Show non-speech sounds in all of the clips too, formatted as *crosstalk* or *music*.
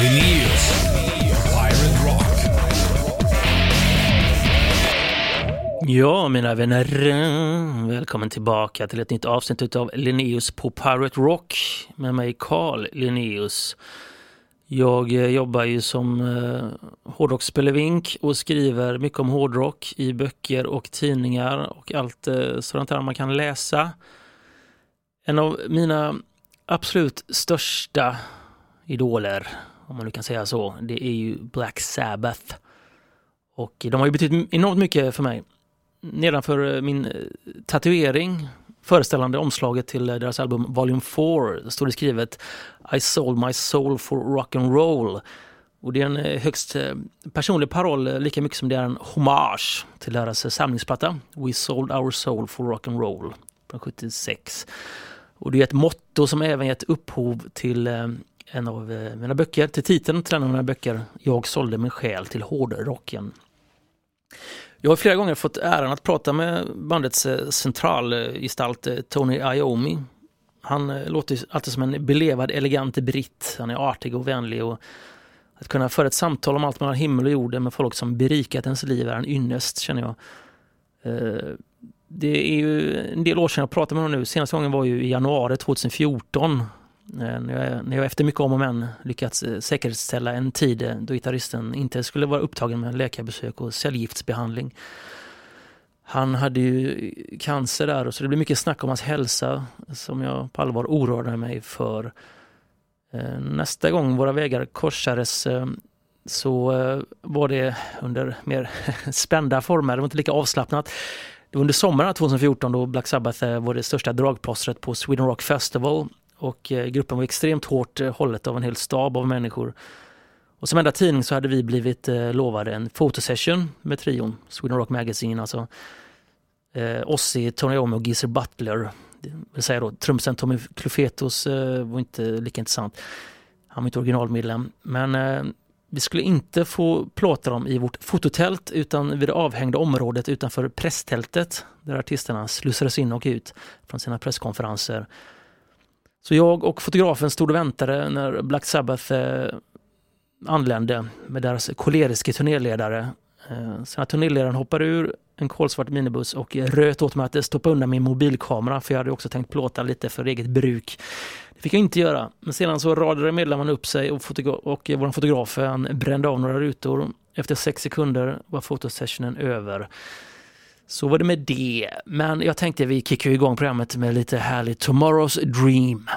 Linnaeus. Pirate Rock. Ja, mina vänner. Välkommen tillbaka till ett nytt avsnitt av Linnaeus på Pirate Rock med mig Carl Linnaeus. Jag eh, jobbar ju som eh, hårdrocksspelevink och skriver mycket om hårdrock i böcker och tidningar och allt eh, sådant där man kan läsa. En av mina absolut största idoler, om man nu kan säga så, det är ju Black Sabbath. Och de har ju betytt enormt mycket för mig. Nedanför eh, min eh, tatuering föreställande omslaget till eh, deras album Volume 4 står det skrivet I sold my soul for rock and roll. Och det är en högst personlig paroll lika mycket som det är en hommage till deras samlingsplatta We sold our soul for rock and roll från 76. Och det är ett motto som även gett upphov till en av eh, mina böcker, till titeln till en av mina böcker Jag sålde min själ till hårdrocken. Jag har flera gånger fått äran att prata med bandets eh, centralgestalt eh, Tony Iommi. Han låter alltid som en belevad, elegant britt. Han är artig och vänlig. Och att kunna föra ett samtal om allt mellan himmel och jorden med folk som berikat ens liv är en ynnest, känner jag. Det är ju en del år sedan jag pratade med honom nu. Senaste gången var ju i januari 2014 Eh, när jag, när jag efter mycket om och men lyckats eh, säkerställa en tid eh, då gitarristen inte skulle vara upptagen med läkarbesök och cellgiftsbehandling. Han hade ju cancer där och så det blev mycket snack om hans hälsa som jag på allvar oroade mig för. Nästa gång våra vägar korsades så var det under mer *laughs* spända former, det var inte lika avslappnat. Det var under sommaren 2014 då Black Sabbath var det största dragplåstret på Sweden Rock Festival och eh, gruppen var extremt hårt eh, hållet av en hel stab av människor. Och som enda tidning så hade vi blivit eh, lovade en fotosession med trion, Sweden Rock Magazine alltså. Eh, Ozzy, Tony Iommi och Geezer Butler. Det vill säga då trumsen Tommy Clufetos eh, var inte lika intressant. Han var inte originalmedlem. Men eh, vi skulle inte få plåta dem i vårt fototält utan vid det avhängda området utanför presstältet där artisterna slussades in och ut från sina presskonferenser. Så jag och fotografen stod och väntade när Black Sabbath eh, anlände med deras koleriske turnéledare. Eh, sen när turnéledaren hoppade ur en kolsvart minibuss och röt åt mig att stoppa undan min mobilkamera för jag hade också tänkt plåta lite för eget bruk. Det fick jag inte göra. Men sedan så radade medlemmarna upp sig och, fotogra och vår fotograf brände av några rutor. Efter sex sekunder var fotosessionen över. Så var det med det. Men jag tänkte vi kickar igång programmet med lite härligt Tomorrow's Dream.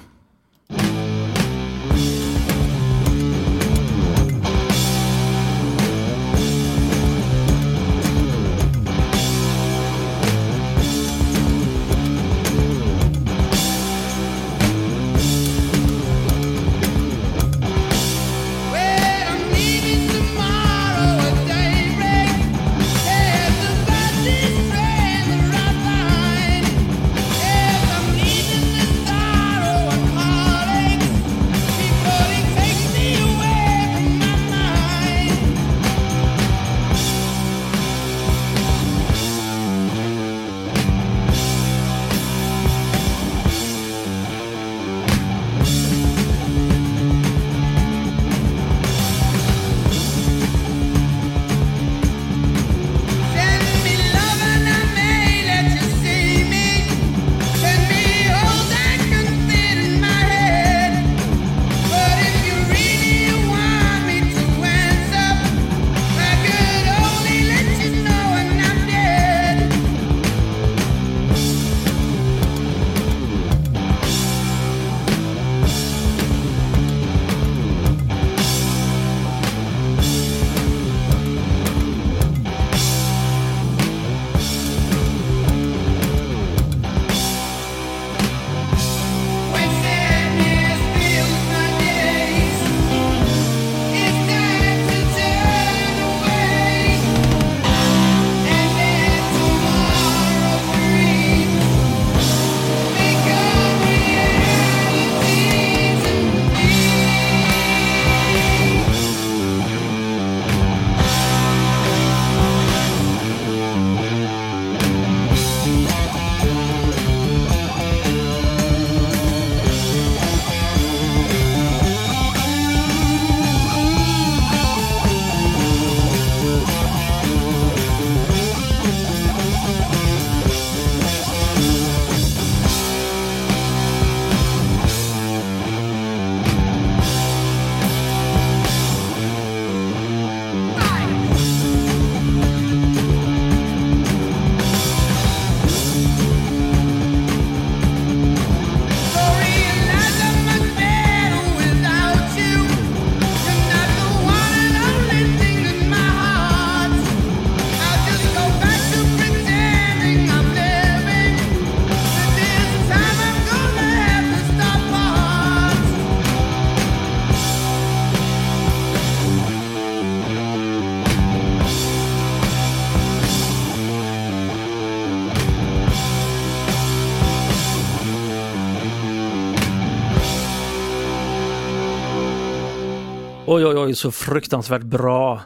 Oj, oj, oj, så fruktansvärt bra.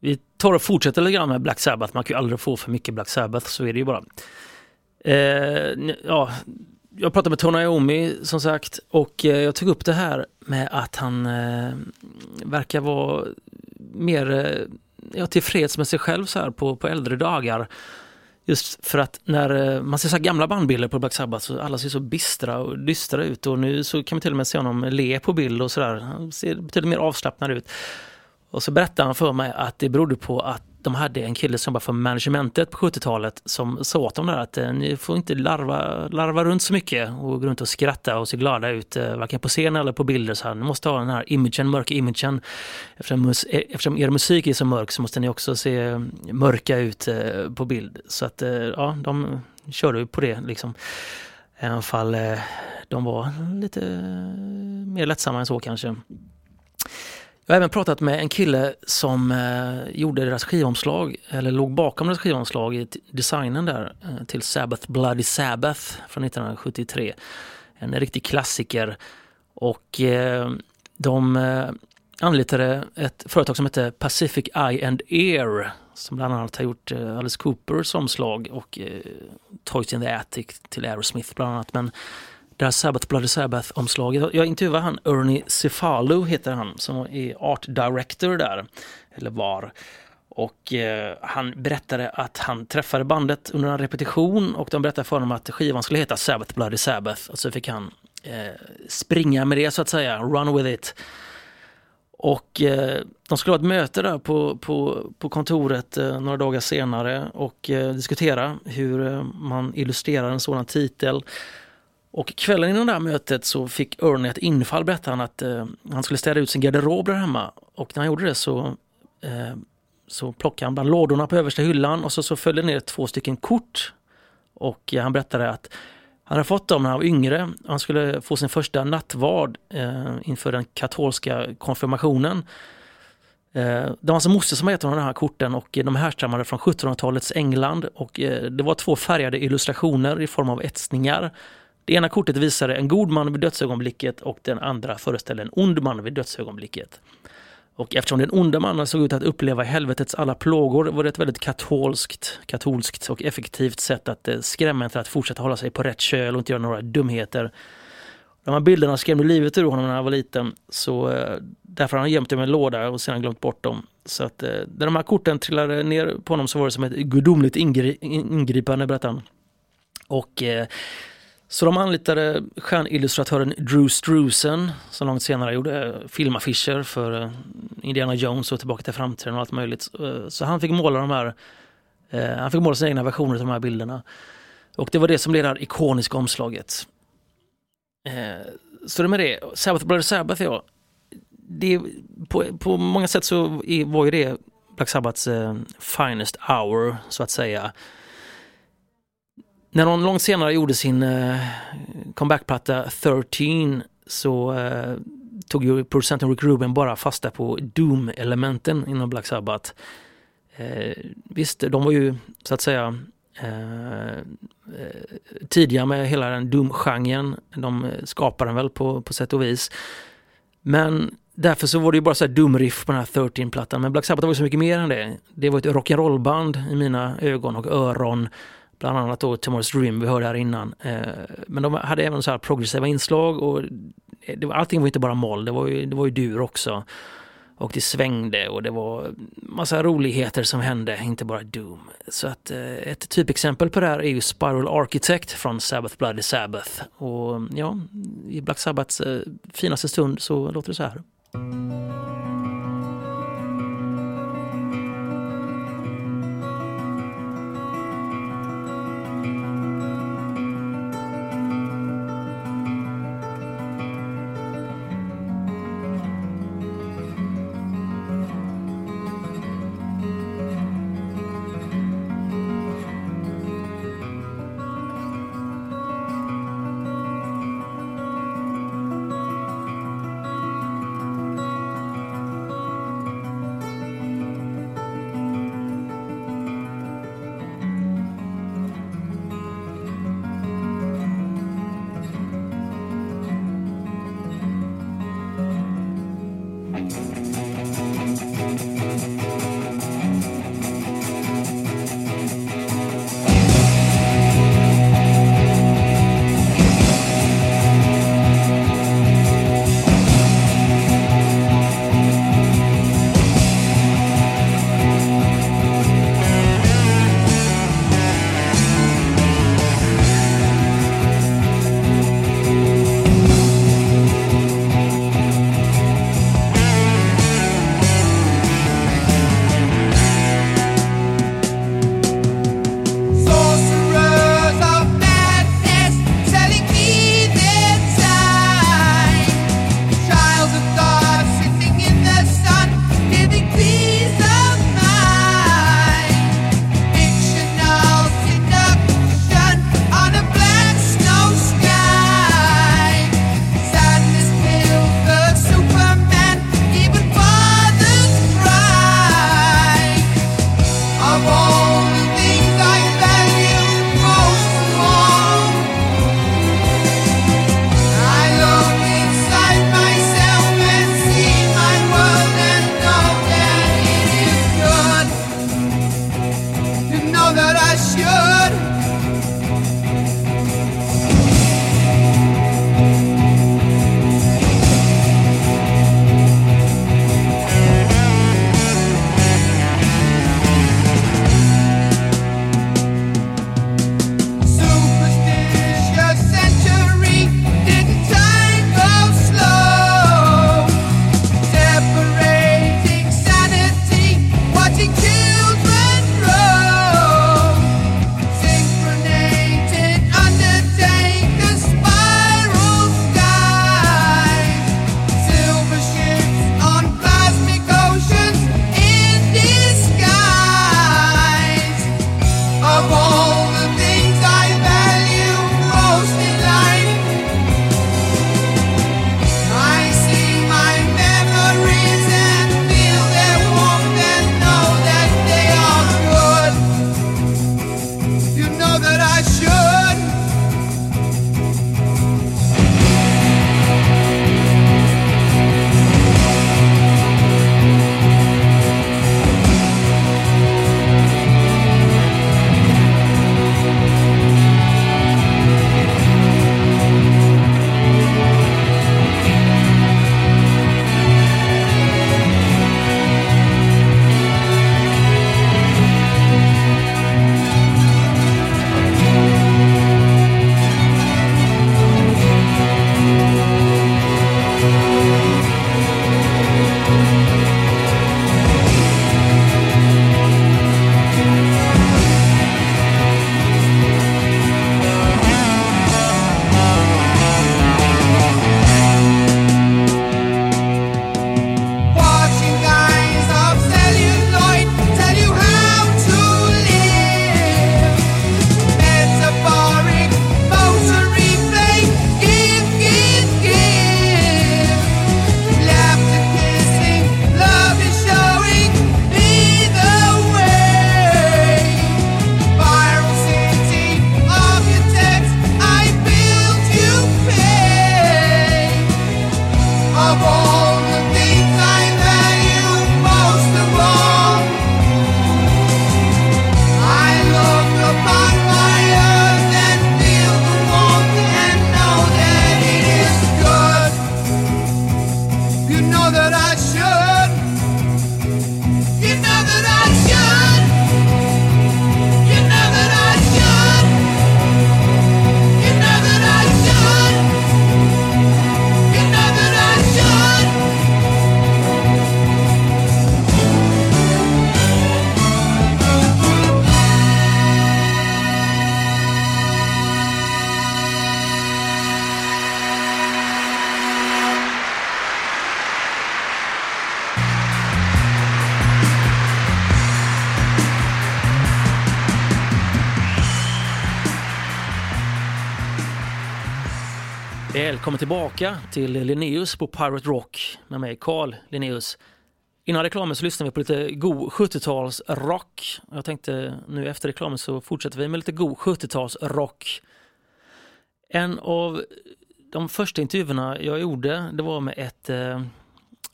Vi tar och fortsätter lite grann med Black Sabbath. Man kan ju aldrig få för mycket Black Sabbath, så är det ju bara. Eh, ja, jag pratade med Tony Iommi som sagt och eh, jag tog upp det här med att han eh, verkar vara mer eh, ja, tillfreds med sig själv så här på, på äldre dagar. Just för att när eh, man ser så gamla bandbilder på Black Sabbath så alla ser så bistra och dystra ut och nu så kan man till och med se honom le på bild och sådär. Han ser betydligt mer avslappnad ut. Och så berättade han för mig att det berodde på att de hade en kille som var för managementet på 70-talet som sa åt dem där att eh, ni får inte larva, larva runt så mycket och gå runt och skratta och se glada ut eh, varken på scen eller på bilder. Så här. Ni måste ha den här imagen, mörka imagen. Eftersom, eh, eftersom er musik är så mörk så måste ni också se mörka ut på bild. Så att ja, de körde på det liksom. Även fall de var lite mer lättsamma än så kanske. Jag har även pratat med en kille som eh, gjorde deras skivomslag, eller låg bakom deras skivomslag i designen där eh, till Sabbath Bloody Sabbath från 1973. En riktig klassiker. Och eh, de eh, anlitade ett företag som heter Pacific Eye and Ear som bland annat har gjort eh, Alice Coopers omslag och eh, Toys in the Attic till Aerosmith bland annat. Men det här Sabbath Bloody Sabbath-omslaget. Jag intervjuade han, Ernie Cefalu heter han, som är art director där, eller var. Och eh, han berättade att han träffade bandet under en repetition och de berättade för honom att skivan skulle heta Sabbath Bloody Sabbath. Och så fick han eh, springa med det så att säga, run with it. Och eh, de skulle ha ett möte där på, på, på kontoret eh, några dagar senare och eh, diskutera hur eh, man illustrerar en sådan titel. Och kvällen innan det här mötet så fick Ernie ett infall, berättade han, att eh, han skulle städa ut sin garderob där hemma. Och när han gjorde det så, eh, så plockade han bland lådorna på översta hyllan och så, så följde ner två stycken kort. Och eh, han berättade att han hade fått dem när han var yngre. Han skulle få sin första nattvard eh, inför den katolska konfirmationen. Eh, det var hans moster som gett honom de här korten och eh, de härstammade från 1700-talets England och eh, det var två färgade illustrationer i form av etsningar det ena kortet visade en god man vid dödsögonblicket och den andra föreställde en ond man vid dödsögonblicket. Och eftersom den onda mannen såg ut att uppleva helvetets alla plågor var det ett väldigt katolskt, katolskt och effektivt sätt att eh, skrämma en till att fortsätta hålla sig på rätt köl och inte göra några dumheter. De här bilderna skrämde livet ur honom när han var liten så eh, därför har han gömt dem i en låda och sedan glömt bort dem. Så att eh, när de här korten trillade ner på honom så var det som ett gudomligt ingri ingripande berättar han. Och så de anlitade stjärnillustratören Drew Struzan som långt senare gjorde filmaffischer för eh, Indiana Jones och Tillbaka till framtiden och allt möjligt. Eh, så han fick måla de här, eh, han fick måla sina egna versioner av de här bilderna. Och det var det som blev det här ikoniska omslaget. Så det med det, Sabbath Brother Sabbath ja, det, på, på många sätt så var ju det Black Sabbaths finest hour så att säga. När de långt senare gjorde sin uh, comebackplatta 13 så uh, tog ju producenten Rick Rubin bara fasta på Doom-elementen inom Black Sabbath. Uh, visst, de var ju så att säga uh, tidiga med hela den Doom-genren. De skapade den väl på, på sätt och vis. Men därför så var det ju bara så här Doom-riff på den här 13-plattan. Men Black Sabbath var ju så mycket mer än det. Det var ett rock'n'roll-band i mina ögon och öron. Bland annat då Tomorrow's Dream vi hörde här innan. Eh, men de hade även så här progressiva inslag och eh, det var, allting var inte bara moll, det var ju, det var ju dur också. Och det svängde och det var massa roligheter som hände, inte bara Doom. Så att eh, ett typexempel på det här är ju Spiral Architect från Sabbath Bloody Sabbath. Och ja, i Black Sabbaths finaste stund så låter det så här. Tillbaka till Linneus på Pirate Rock med mig Carl Linneus. Innan reklamen så lyssnade vi på lite god 70-talsrock. Jag tänkte nu efter reklamen så fortsätter vi med lite god 70-talsrock. En av de första intervjuerna jag gjorde det var med ett eh,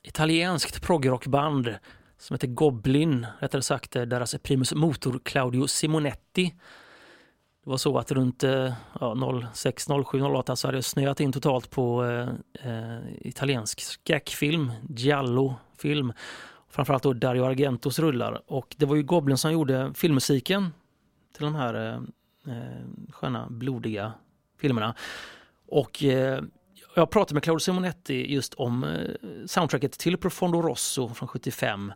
italienskt progrockband som heter Goblin, rättare sagt eh, deras primus motor Claudio Simonetti. Det var så att runt eh, ja, 06, 07, 08 så hade jag snöat in totalt på eh, eh, italiensk skräckfilm, Giallo-film. Framförallt då Dario Argentos rullar. Och det var ju Goblin som gjorde filmmusiken till de här eh, eh sköna, blodiga filmerna. Och eh, jag pratade med Claudio Simonetti just om eh, soundtracket till Profondo Rosso från 75.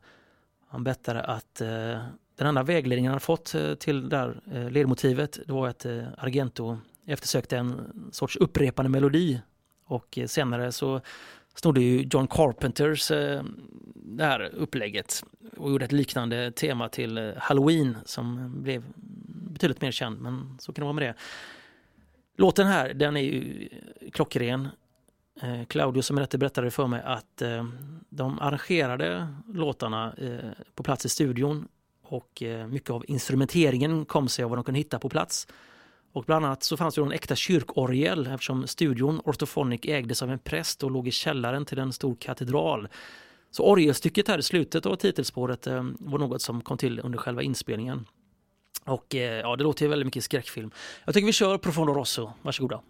Han berättade att eh, den enda vägledningen han fått eh, till det där eh, ledmotivet det var att eh, Argento eftersökte en sorts upprepande melodi och senare så snodde ju John Carpenters det här upplägget och gjorde ett liknande tema till Halloween som blev betydligt mer känd, men så kan det vara med det. Låten här, den är ju klockren. Claudio som berättade för mig att de arrangerade låtarna på plats i studion och eh, mycket av instrumenteringen kom sig av vad de kunde hitta på plats. Och bland annat så fanns det en äkta kyrkorgel eftersom studion Orthophonic ägdes av en präst och låg i källaren till en stor katedral. Så orgelstycket här i slutet av titelspåret eh, var något som kom till under själva inspelningen. Och eh, ja, det låter ju väldigt mycket skräckfilm. Jag tycker vi kör Profondo Rosso, varsågoda.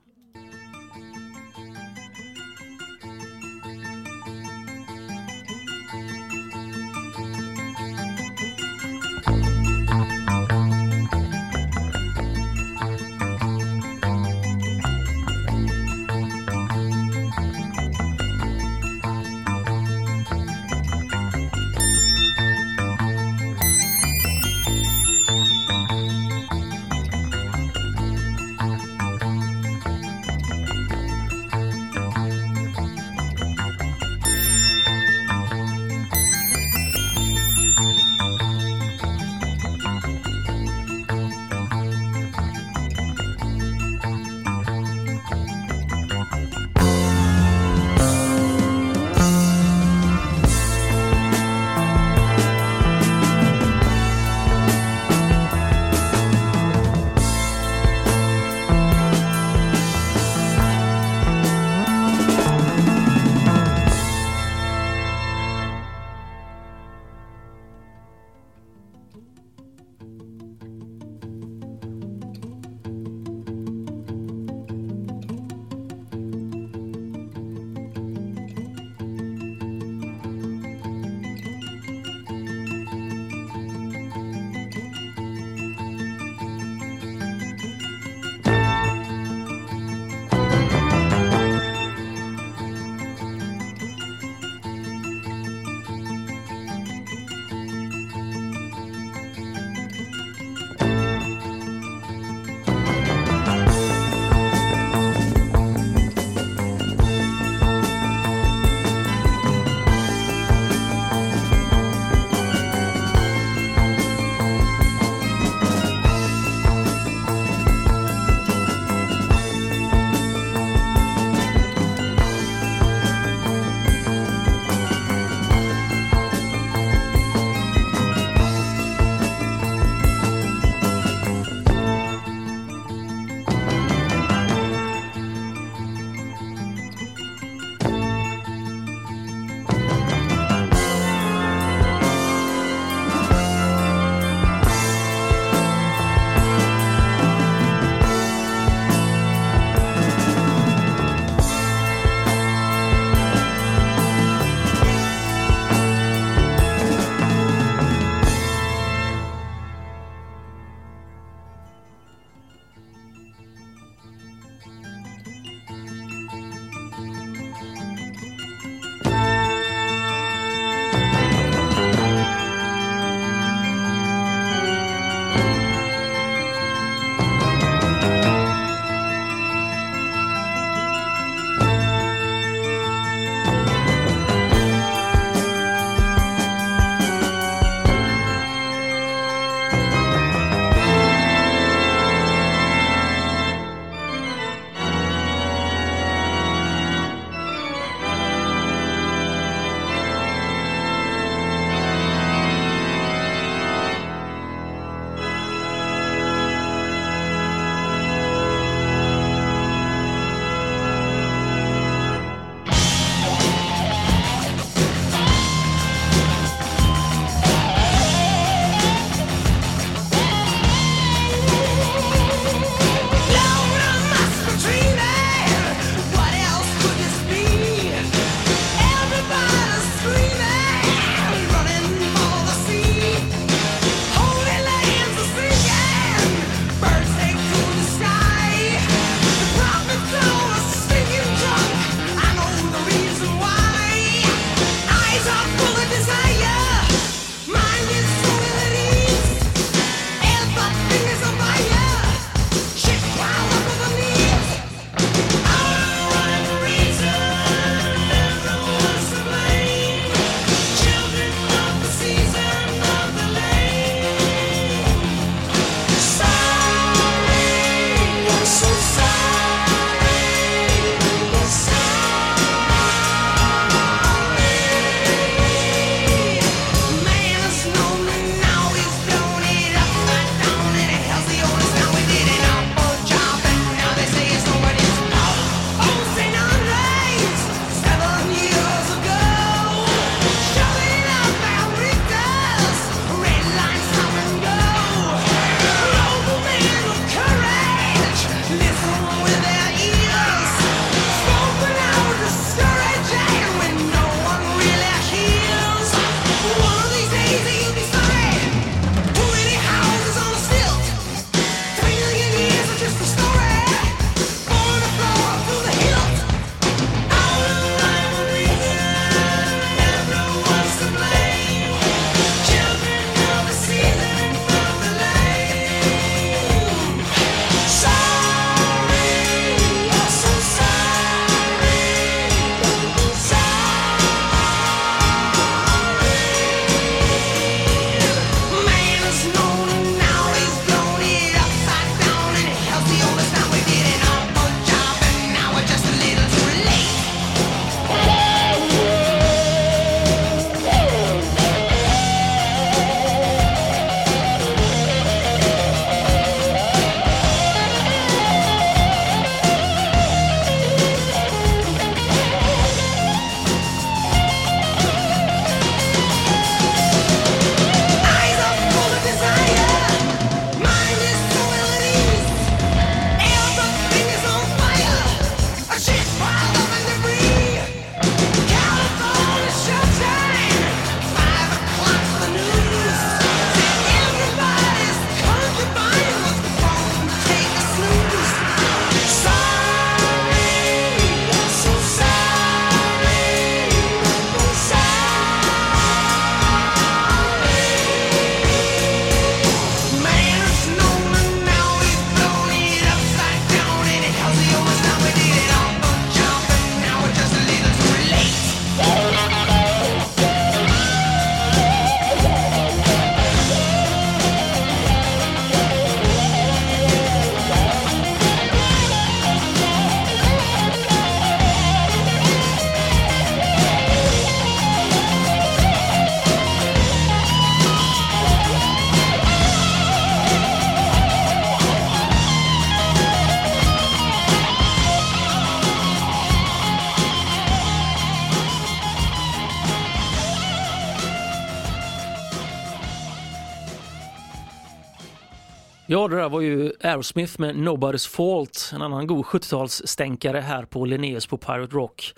Hörde där var ju Aerosmith med Nobody's Fault, en annan god 70-talsstänkare här på Linnaeus på Pirate Rock.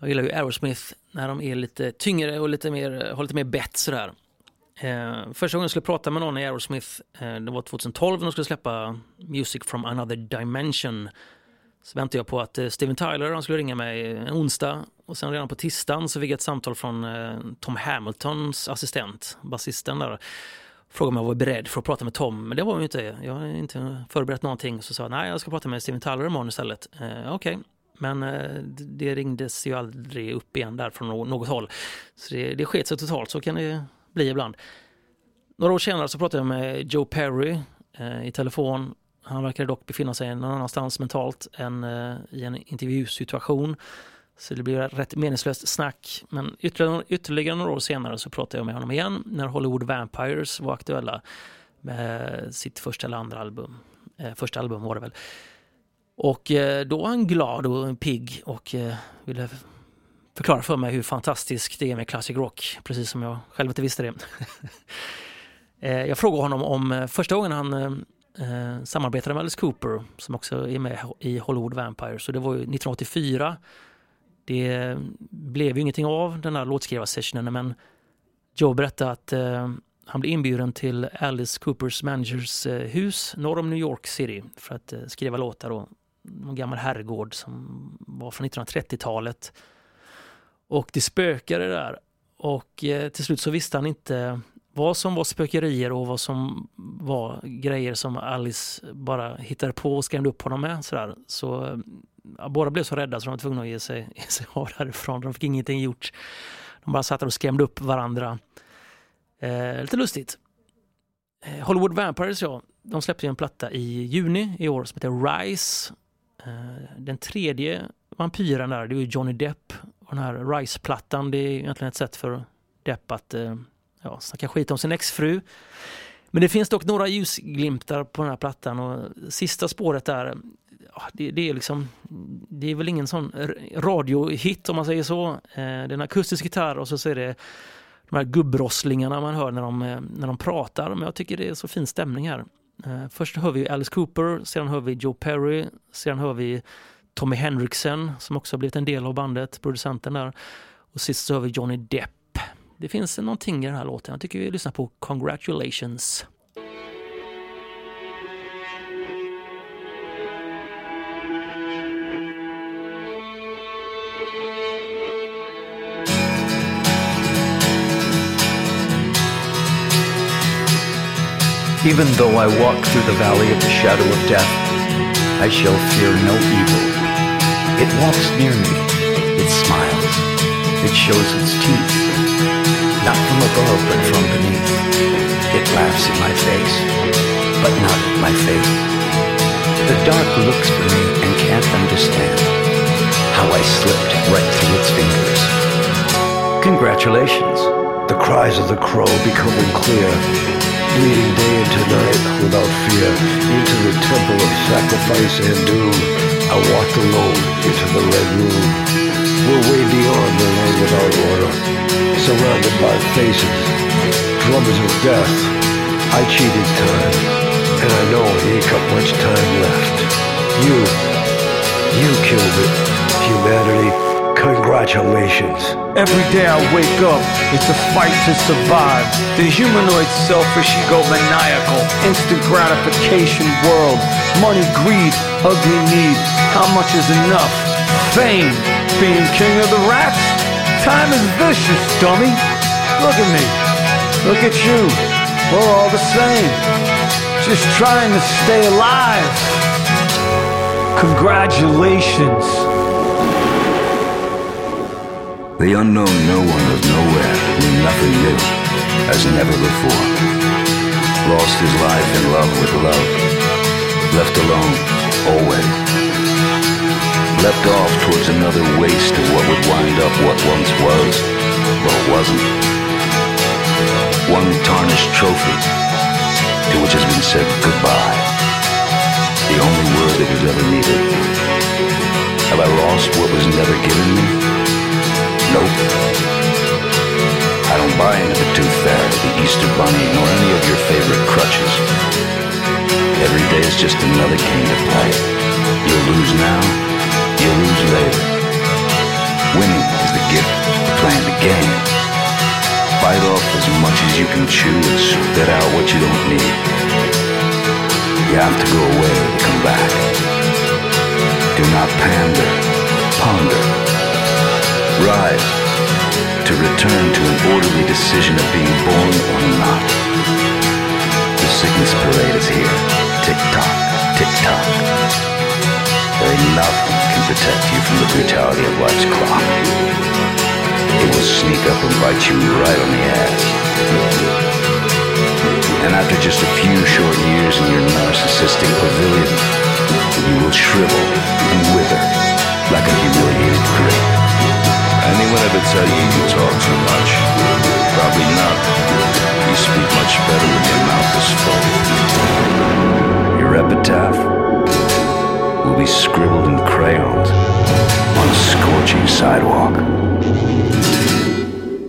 Jag gillar ju Aerosmith när de är lite tyngre och lite mer, har lite mer bett sådär. Eh, första gången jag skulle prata med någon i Aerosmith, eh, det var 2012 när de skulle släppa Music from another dimension. Så väntade jag på att eh, Steven Tyler han skulle ringa mig en onsdag och sen redan på tisdagen så fick jag ett samtal från eh, Tom Hamiltons assistent, basisten där. Frågade om jag var beredd för att prata med Tom, men det var jag inte. Jag har inte förberett någonting. Så sa jag, nej jag ska prata med Steven Tyler imorgon istället. Eh, Okej, okay. men eh, det ringdes ju aldrig upp igen där från något håll. Så det, det sket sig totalt, så kan det bli ibland. Några år senare så pratade jag med Joe Perry eh, i telefon. Han verkade dock befinna sig någon annanstans mentalt än eh, i en intervjusituation. Så det blir rätt meningslöst snack. Men ytterligare, ytterligare några år senare så pratade jag med honom igen när Hollywood Vampires var aktuella med sitt första eller andra album. Eh, första album var det väl. Och eh, då var han glad och pigg och eh, ville förklara för mig hur fantastiskt det är med classic rock, precis som jag själv inte visste det. *laughs* Eh, jag frågade honom om eh, första gången han eh, eh, samarbetade med Alice Cooper, som också är med i Hollywood Vampire, så det var ju 1984. Det blev ju ingenting av den här låtskrivarsessionen, men Joe berättade att eh, han blev inbjuden till Alice Coopers managers eh, hus norr om New York City för att eh, skriva låtar. Och en gammal herrgård som var från 1930-talet och det spökade där. Och eh, till slut så visste han inte vad som var spökerier och vad som var grejer som Alice bara hittade på och skrämde upp honom med. Sådär. Så ja, båda blev så rädda så de var tvungna att ge sig, ge sig av därifrån. De fick ingenting gjort. De bara satt där och skrämde upp varandra. Eh, lite lustigt. Eh, Hollywood Vampires, ja, de släppte en platta i juni i år som heter Rise. Eh, den tredje vampyren där, det är Johnny Depp den här Rise-plattan, det är egentligen ett sätt för Depp att eh, ja, snacka skit om sin exfru. Men det finns dock några ljusglimtar på den här plattan och sista spåret där, det, det, är liksom, det är väl ingen sån radiohit om man säger så. Eh, det är en akustisk gitarr och så, så är det de här gubbrosslingarna man hör när de, eh, när de pratar. Men jag tycker det är så fin stämning här. Eh, först hör vi Alice Cooper, sedan hör vi Joe Perry, sedan hör vi Tommy Henriksen som också har blivit en del av bandet, producenten där. Och sist så hör vi Johnny Depp. Det finns någonting i den här låten. Jag tycker vi lyssnar på Congratulations. Even though I walk through the valley of the shadow of death, I shall fear no evil It walks near me. It smiles. It shows its teeth. Not from above, but from beneath. It laughs in my face, but not at my face. The dark looks for me and can't understand how I slipped right through its fingers. Congratulations. The cries of the crow becoming clear, bleeding day into night without fear, into the temple of sacrifice and doom. I walked alone into the red room. We're way beyond the land without order, surrounded by faces, drummers of death. I cheated time, and I know he ain't got much time left. You, you killed it, humanity. Congratulations. Every day I wake up, it's a fight to survive. The humanoid selfish egomaniacal, instant gratification world. Money, greed, ugly need. How much is enough? Fame, being king of the rats. Time is vicious, dummy. Look at me. Look at you. We're all the same. Just trying to stay alive. Congratulations. The unknown no one of nowhere knew nothing new, as never before. Lost his life in love with love. Left alone, always. Left off towards another waste of what would wind up what once was, but wasn't. One tarnished trophy, to which has been said goodbye. The only word that was ever needed. Have I lost what was never given me? Nope. I don't buy into the tooth fairy, the Easter bunny, nor any of your favorite crutches. Every day is just another game to play. You'll lose now, you'll lose later. Winning is the gift of playing the game. Bite off as much as you can chew and spit out what you don't need. You have to go away to come back. Do not pander, ponder. To return to an orderly decision of being born or not. The sickness parade is here. Tick tock, tick tock. Ain't nothing can protect you from the brutality of life's clock. It will sneak up and bite you right on the ass. And after just a few short years in your narcissistic pavilion, you will shrivel and wither like a humiliated grape. Anyone ever tell you you talk too much? Probably not. You speak much better when your mouth is full. Your epitaph will be scribbled in crayons on a scorching sidewalk.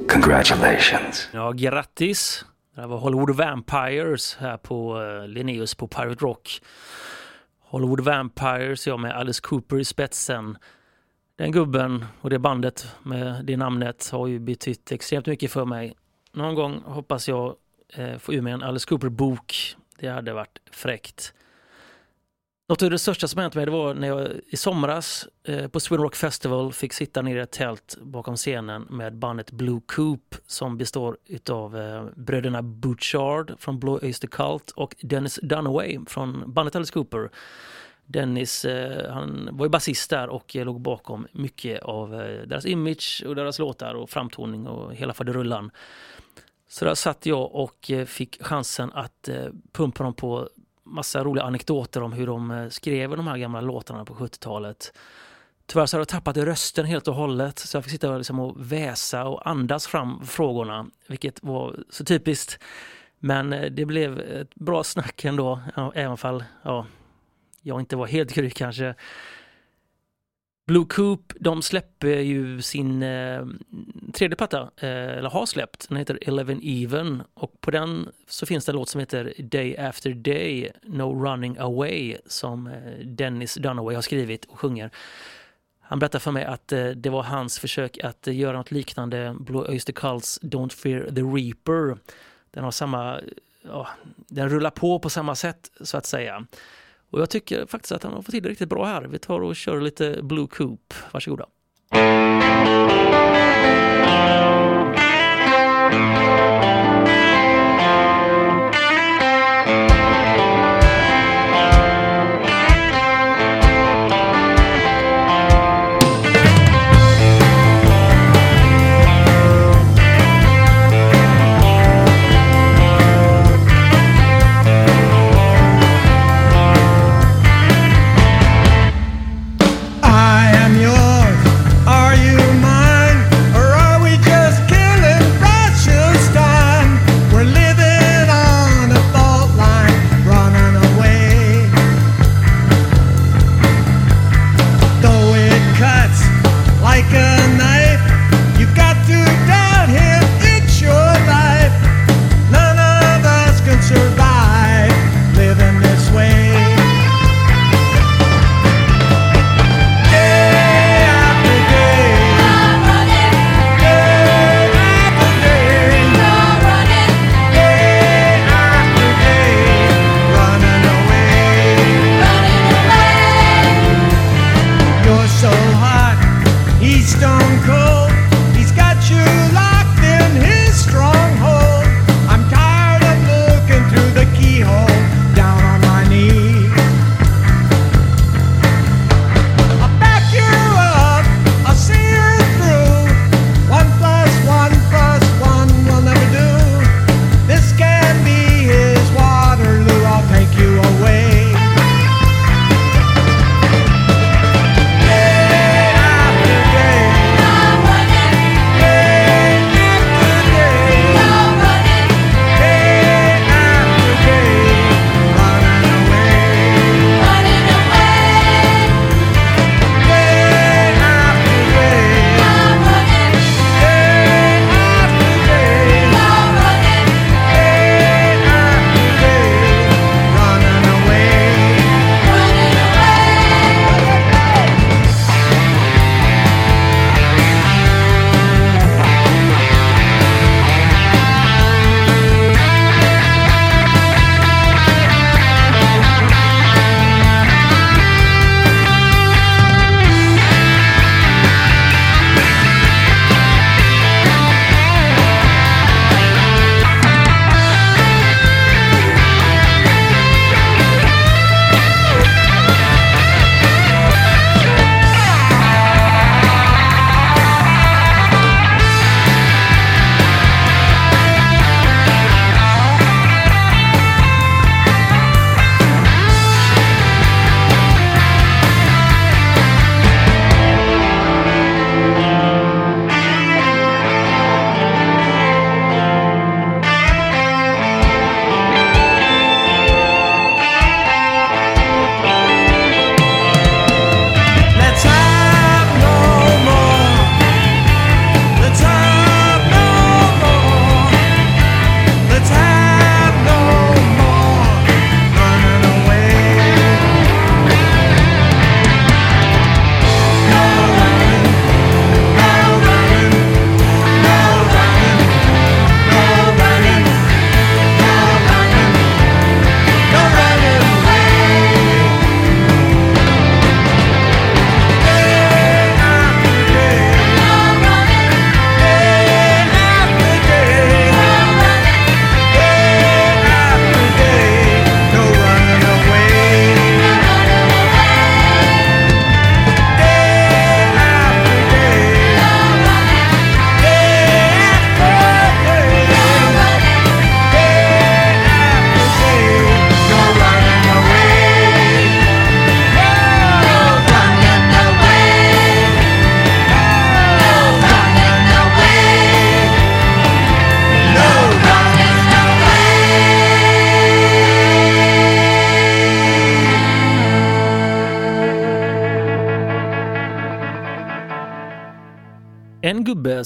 Congratulations. Ja, grattis! Det var Hollywood Vampires här på uh, Linnaeus på Pirate Rock. Hollywood Vampires, ja med Alice Cooper i spetsen. Den gubben och det bandet med det namnet har ju betytt extremt mycket för mig. Någon gång hoppas jag eh, få ur mig en Alice Cooper-bok. Det hade varit fräckt. Något av det största som hänt mig det var när jag i somras eh, på Sweden Rock Festival fick sitta ner i ett tält bakom scenen med bandet Blue Coop som består av eh, bröderna Butchard från Blue Oyster Cult och Dennis Dunaway från bandet Alice Cooper. Dennis eh, han var ju basist där och eh, låg bakom mycket av eh, deras image och deras låtar och framtoning och hela faderullan. Så där satt jag och fick chansen att pumpa dem på massa roliga anekdoter om hur de skrev de här gamla låtarna på 70-talet. Tyvärr så hade jag tappat rösten helt och hållet så jag fick sitta liksom och väsa och andas fram frågorna, vilket var så typiskt. Men det blev ett bra snack ändå, även fall ja, jag inte var helt grym kanske. Blue Coop, de släpper ju sin eh, tredje platta, eh, eller har släppt. Den heter Eleven Even och på den så finns det en låt som heter Day After Day, No Running Away som eh, Dennis Dunaway har skrivit och sjunger. Han berättar för mig att eh, det var hans försök att eh, göra något liknande Blue Oyster Cults Don't Fear the Reaper. Den har samma, ja, den rullar på på samma sätt så att säga. Och jag tycker faktiskt att han har fått till det riktigt bra här. Vi tar och kör lite Blue Coop. Varsågoda. Mm.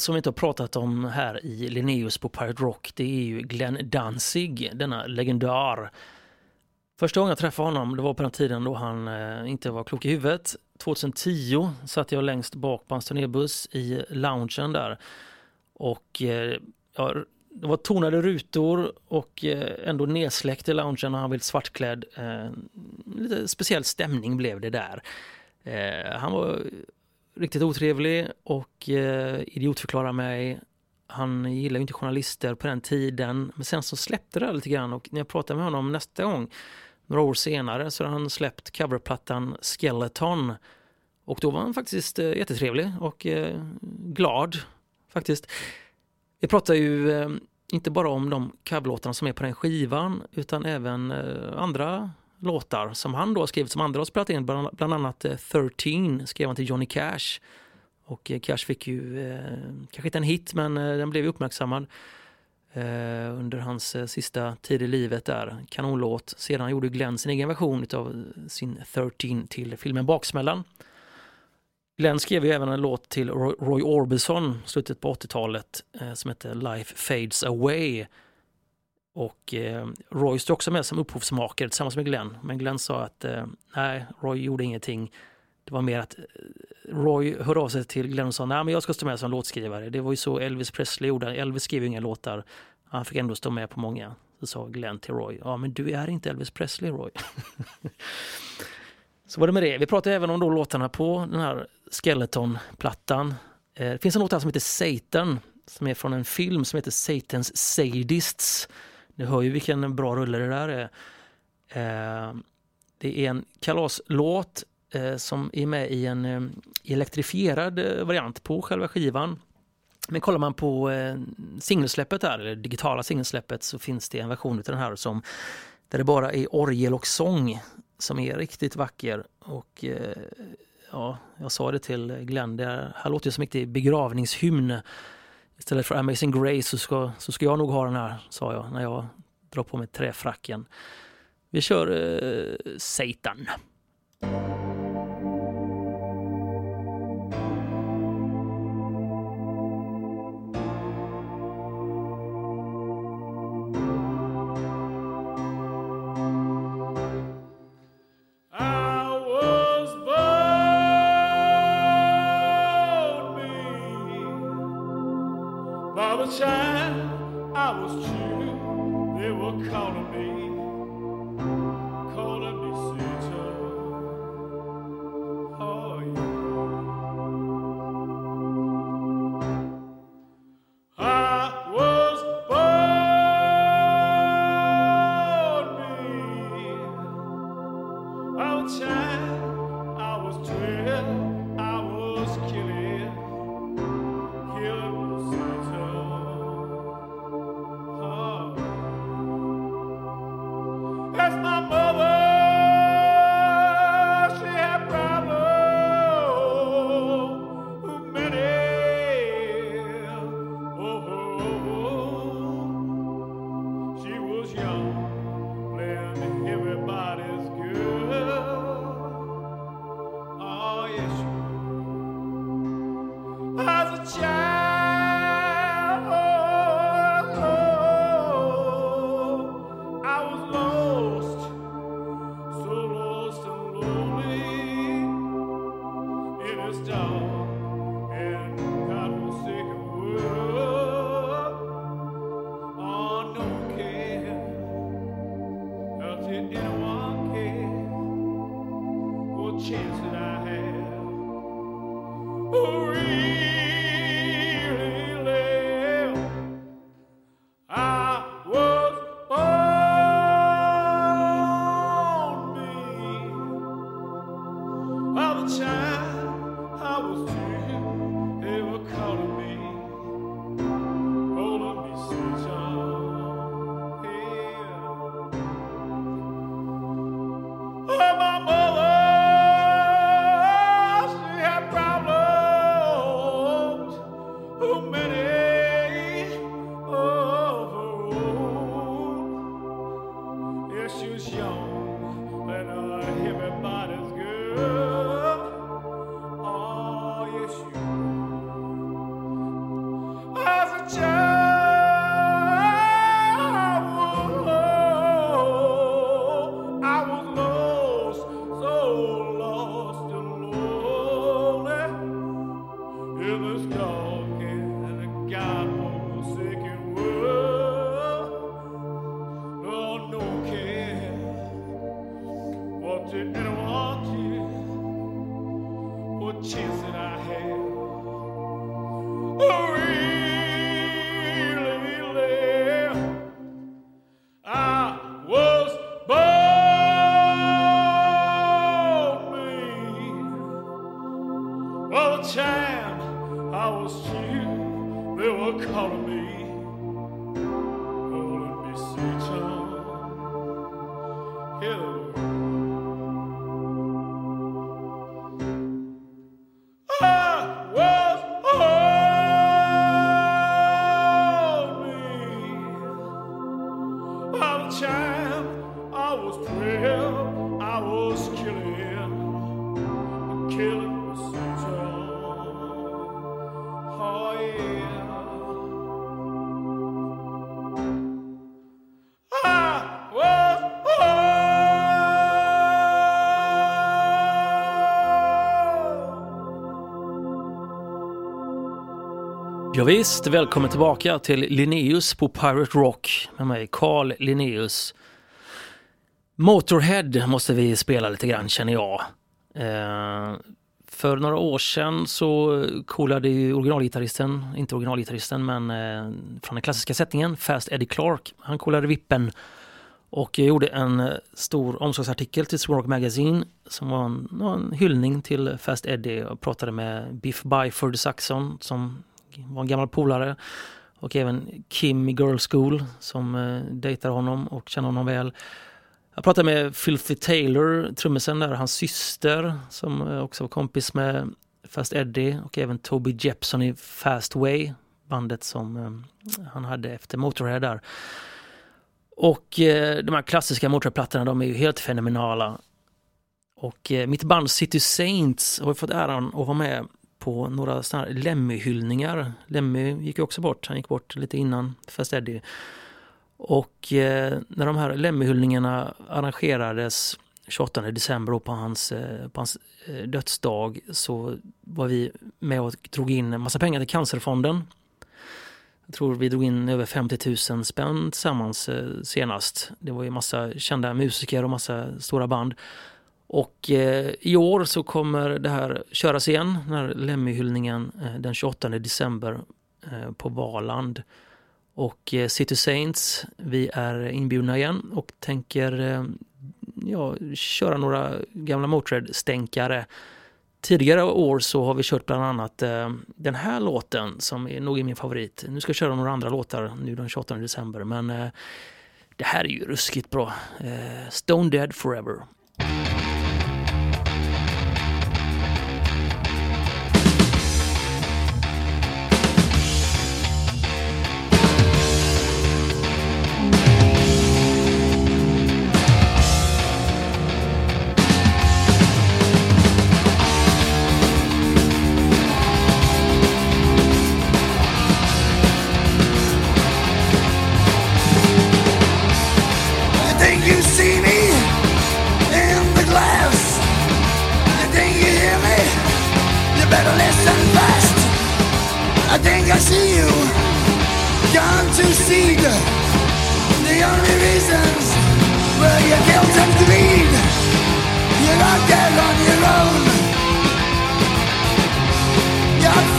Som vi inte har pratat om här i Linnaeus på Pirate Rock, det är ju Glenn Danzig, denna legendar. Första gången jag träffade honom, det var på den tiden då han eh, inte var klok i huvudet. 2010 satt jag längst bak på hans turnébuss i loungen där. Och eh, ja, det var tonade rutor och eh, ändå nedsläckt i loungen och han var helt svartklädd. Eh, lite speciell stämning blev det där. Eh, han var riktigt otrevlig och eh, mig. Han gillar ju inte journalister på den tiden. Men sen så släppte det lite grann och när jag pratade med honom nästa gång, några år senare, så har han släppt coverplattan Skeleton. Och då var han faktiskt eh, jättetrevlig och eh, glad faktiskt. Vi pratar ju eh, inte bara om de coverlåtarna som är på den skivan utan även eh, andra låtar som han då har skrivit som andra har spelat in. Bland, bland annat eh, 13 skrev han till Johnny Cash. Och eh, Cash fick ju, eh, kanske inte en hit, men eh, den blev ju uppmärksammad eh, under hans eh, sista tid i livet där. Kanonlåt. Sedan gjorde Glenn sin egen version av eh, sin 13 till filmen Baksmällan. Glenn skrev ju även en låt till Roy, Orbison slutet på 80-talet eh, som heter Life Fades Away. Och eh, Roy stod också med som upphovsmakare tillsammans med Glenn. Men Glenn sa att eh, nej, Roy gjorde ingenting. Det var mer att eh, Roy hörde av sig till Glenn och sa nej men jag ska stå med som låtskrivare. Det var ju så Elvis Presley gjorde. Elvis skrev ju inga låtar. Han fick ändå stå med på många. Så sa Glenn till Roy, ja men du är inte Elvis Presley Roy. *laughs* så var det med det. Vi pratade även om då låtarna på den här Skeleton-plattan. Eh, Det finns en låt här som heter Satan som är från en film som heter Satans Sadists. Ni hör ju vilken bra rulle det där är. Eh, Det är en kalaslåt eh, som är med i en eh, elektrifierad eh, variant på själva skivan. Men kollar man på eh, singelsläppet här, eller digitala singelsläppet, så finns det en version av den här som där det bara är orgel och sång som är riktigt vacker. Och eh, ja, jag sa det till Glenn, det här låter ju som en riktig begravningshymn. Istället för Amazing Grace så ska, så ska jag nog ha den här, sa jag när jag drar på mig träfracken. Vi kör eh, Satan. Ja, visst, välkommen tillbaka till Linneus på Pirate Rock med mig, Carl Linneus. Motorhead måste vi spela lite grann känner jag. Eh, för några år sedan så coolade ju originalgitarristen, inte originalgitarristen men eh, från den klassiska sättningen, Fast Eddie Clark. Han coolade vippen och jag gjorde en stor omslagsartikel till Sword Rock Magazine som var en, en hyllning till Fast Eddie och pratade med Biff Byford Saxon som var en gammal polare och även Kim i Girl School som eh, dejtar honom och känner honom väl. Jag pratade med Filthy Taylor, trummisen där, hans syster som eh, också var kompis med Fast Eddie och även Toby Jepson i Fast Way, bandet som eh, han hade efter Motorhead där. Och eh, de här klassiska Motorhead-plattorna de är ju helt fenomenala. Och eh, mitt band City Saints har ju fått äran att vara med på några Lemmy-hyllningar. Lemmy gick ju också bort, han gick bort lite innan Fast Eddie. Och eh, när de här Lemmy-hyllningarna arrangerades 28 december på hans, eh, på hans eh, dödsdag så var vi med och drog in en massa pengar till Cancerfonden. Jag tror vi drog in över 50 000 spänn tillsammans eh, senast. Det var ju massa kända musiker och massa stora band. Och eh, i år så kommer det här köras igen, den här Lemmy-hyllningen eh, den 28 december eh, på Valand. Och eh, City Saints, vi är inbjudna igen och tänker eh, ja, köra några gamla Motörhead-stänkare. Tidigare år så har vi kört bland annat eh, den här låten som är nog är min favorit. Nu ska jag köra några andra låtar nu den 28 december men det här är ju ruskigt bra. Stone Dead Forever.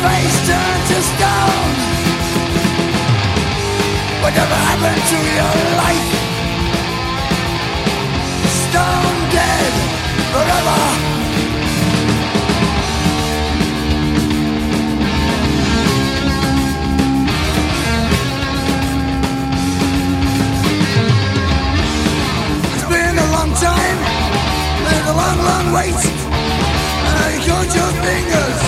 Face turned to stone. Whatever happened to your life? stone dead forever. It's been a long time, been a long, long wait. Uh, you count your fingers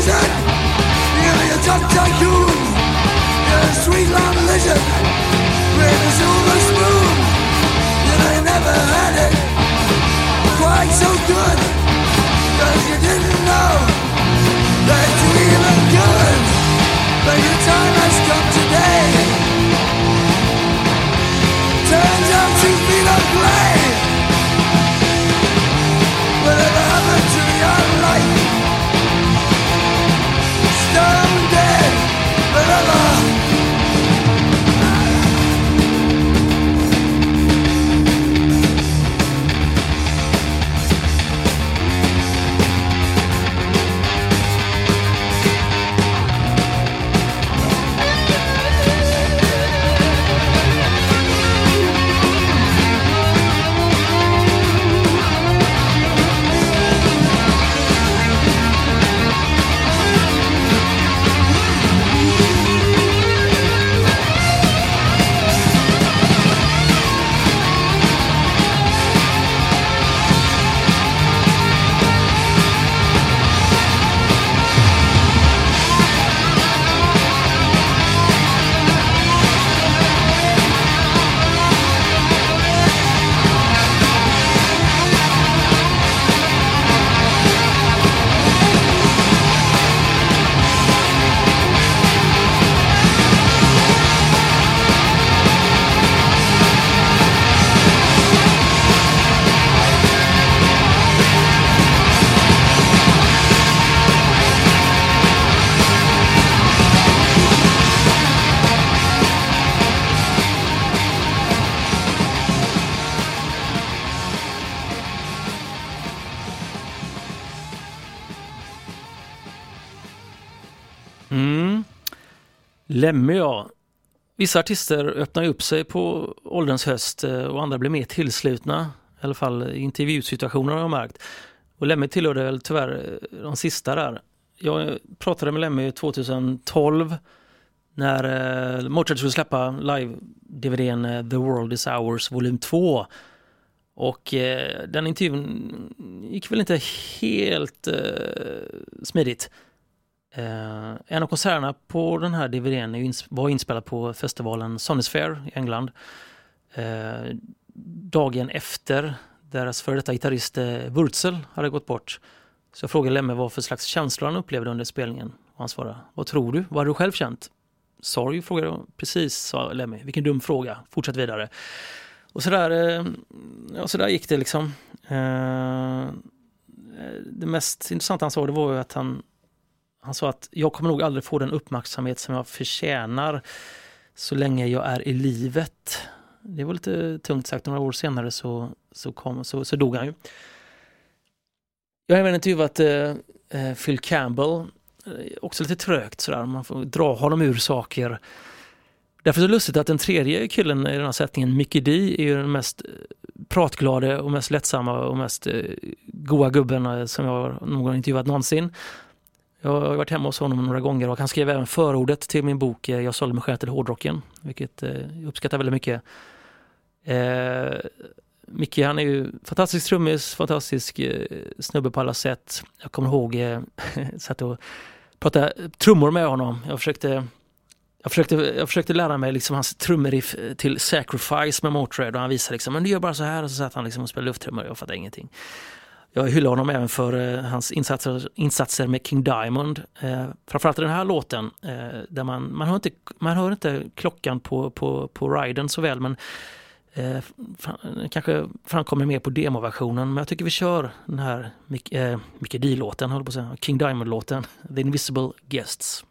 vision. Nearly a top tycoon. You're a sweet long vision With a silver spoon. You know you never had it Quite so good. Cause you didn't know That you even could But your time has come to Mm. Lemmy ja. Vissa artister öppnar ju upp sig på ålderns höst eh, och andra blir mer tillslutna. I alla fall i intervjusituationer har jag märkt. Och Lemmy tillhörde väl tyvärr eh, de sista där. Jag pratade med Lemmy 2012 när eh, Mozart skulle släppa live-DVDn The World Is Ours volym 2. Och den intervjun gick väl inte helt smidigt. Eh, en av konserterna på den här DVDn ins- var inspelad på festivalen Sonisphere i England. Eh, dagen efter deras före detta gitarrist eh, Wurzel hade gått bort. Så jag frågade Lemme vad för slags känslor han upplevde under spelningen. Och han svarade, vad tror du? Vad hade du själv känt? Sorg, frågade jag. Precis, sa Lemmy. Vilken dum fråga. Fortsätt vidare. Och sådär, eh, ja, sådär gick det liksom. Eh, eh, det mest intressanta han sa det var ju att han han sa att jag kommer nog aldrig få den uppmärksamhet som jag förtjänar så länge jag är i livet. Det var lite tungt sagt, några år senare så, så, kom, så, så dog han ju. Jag har även intervjuat eh, eh Phil Campbell, eh, också lite trögt sådär, man får dra honom ur saker. Därför är det lustigt att den tredje killen i den här sättningen, Mickey D, är ju den mest eh, pratglade och mest lättsamma och mest eh, goa gubben som jag någon intervjuat någonsin. Jag har varit hemma hos honom några gånger och han skrev även förordet till min bok eh, Jag sålde mig själv till hårdrocken, vilket eh, jag uppskattar väldigt mycket. Eh, Micke han är ju fantastisk trummis, fantastisk eh, snubbe på alla sätt. Jag kommer ihåg, eh, *laughs* satt och pratade trummor med honom. Jag försökte, jag försökte, jag försökte lära mig liksom hans trummeriff till Sacrifice med Motörhead och han visade liksom, men du gör bara så här och så satt han liksom och spelade lufttrummor och jag fattade ingenting. Jag hyllar honom även för eh, hans insatser, insatser med King Diamond. Eh, framförallt den här låten eh, där man, man, hör inte, man hör inte klockan på, på, på riden så väl men eh, fram, kanske framkommer mer på demoversionen. Men jag tycker vi kör den här Mick, eh, Mickey D-låten, King Diamond-låten, The Invisible Guests.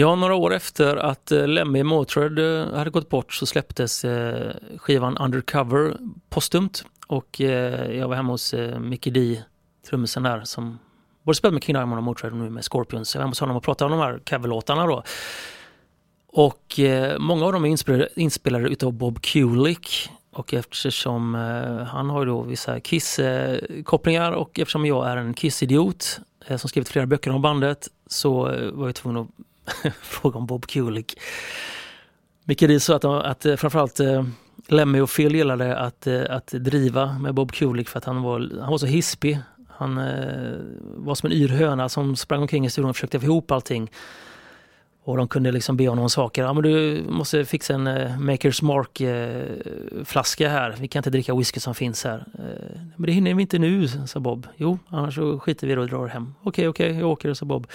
Ja, några år efter att eh, Lemmy Motörhead eh, hade gått bort så släpptes eh, skivan Undercover postumt och jag var hemma hos Mickey D, trummisen där som både spelade med King Diamond och Motörhead och nu med Scorpions. Jag var hemma hos honom och pratade om de här coverlåtarna då. Och många av dem är inspelade, inspelade utav Bob Kulick och eftersom han har ju då vissa Kiss-kopplingar och eftersom jag är en Kiss-idiot som skrivit flera böcker om bandet så var jag tvungen att *laughs* fråga om Bob Kulick. Mycket det så att, att eh, framförallt eh, Lemmy och Phil gillade att, eh, att driva med Bob Kulick för att han var, han var så hispig. Han eh, var som en yr höna som sprang omkring i studion och försökte få ihop allting. Och de kunde liksom be honom om saker. Ja, men du måste fixa en uh, Makers Mark uh, flaska här. Vi kan inte dricka whisky som finns här. Uh, men det hinner vi inte nu, sa Bob. Jo, annars så skiter vi i det och drar hem. Okej, okej, jag åker, sa Bob.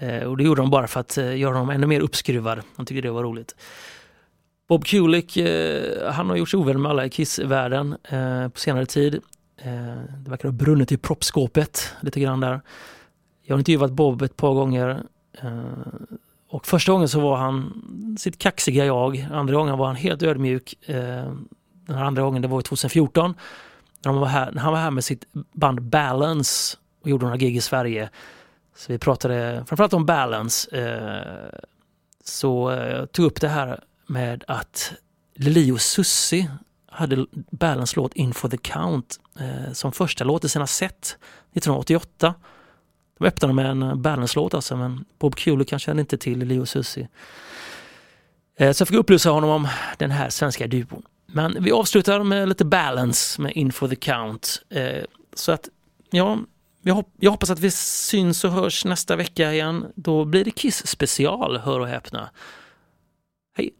Eh, och det gjorde de bara för att eh, göra dem ännu mer uppskruvad. De tyckte det var roligt. Bob Kulick, eh, han har gjort sig ovän med alla i Kiss-världen på senare tid. det verkar ha brunnit i proppskåpet lite grann där. Jag har intervjuat Bob ett par gånger och första gången så var han sitt kaxiga jag, andra gången var han helt ödmjuk. Den här andra gången det var 2014 när han var här, när han var här med sitt band Balance och gjorde några gig i Sverige. Så vi pratade framförallt om Balance. Eh, så jag tog upp det här med att Lili och Sussi hade Balance låt In for the Count eh, som första låt i sina set 1988. De öppnade med en eh, Balance-låt alltså, men Bob Kulick kanske kände inte till Lili Susi. Eh, så jag fick upplysa honom om den här svenska duon. Men vi avslutar med lite balance med In for the Count. Eh, så att, ja, jag hoppas att vi syns och hörs nästa vecka igen. Då blir det Kiss special, hör och häpna. Hej!